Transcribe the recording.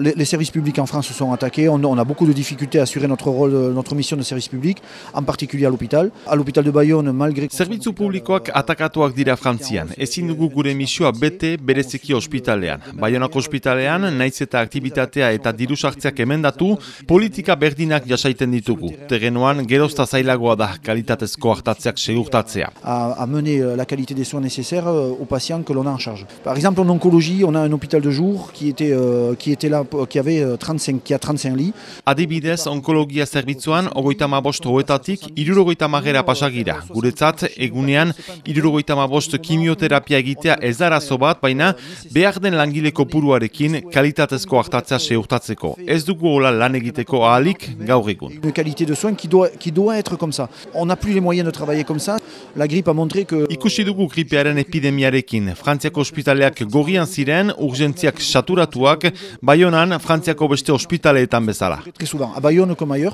Les, services publics en France se sont attaqués. On, a beaucoup de difficultés à assurer notre rôle, notre mission de service public, en particulier à l'hôpital. À l'hôpital de Bayonne, malgré... Zerbitzu publikoak atakatuak dira Frantzian. Ezin dugu gure misioa bete berezeki ospitalean. Bayonako ospitalean, naiz eta aktivitatea eta diru sartzeak emendatu, politika berdinak jasaiten ditugu. Terrenoan, gerozta zailagoa da kalitatezko hartatzeak segurtatzea. À, à mener la qualité des soins nécessaires aux patients que l'on a en charge. Par exemple, en oncologie, on a un hôpital de jour qui était, euh, qui était là qui avait 35, qui a 35 lits. Adibidez, onkologia zerbitzuan, ogoita mabost hoetatik, irurogoita magera pasagira. Guretzat, egunean, irurogoita mabost kimioterapia egitea ez arazo bat, baina behar den langileko puruarekin kalitatezko hartatzea seurtatzeko. Ez dugu hola lan egiteko ahalik gaur egun. Une qualité de soins qui doit, qui doit être comme ça. On n'a plus les moyens de travailler comme ça. La grippe a montré que... Ikusi dugu gripearen epidemiarekin. Frantziako ospitaleak gorrian ziren, urgentziak saturatuak, Bayonan, Frantziako beste ospitaleetan bezala. Très souvent, à Bayonne comme ailleurs.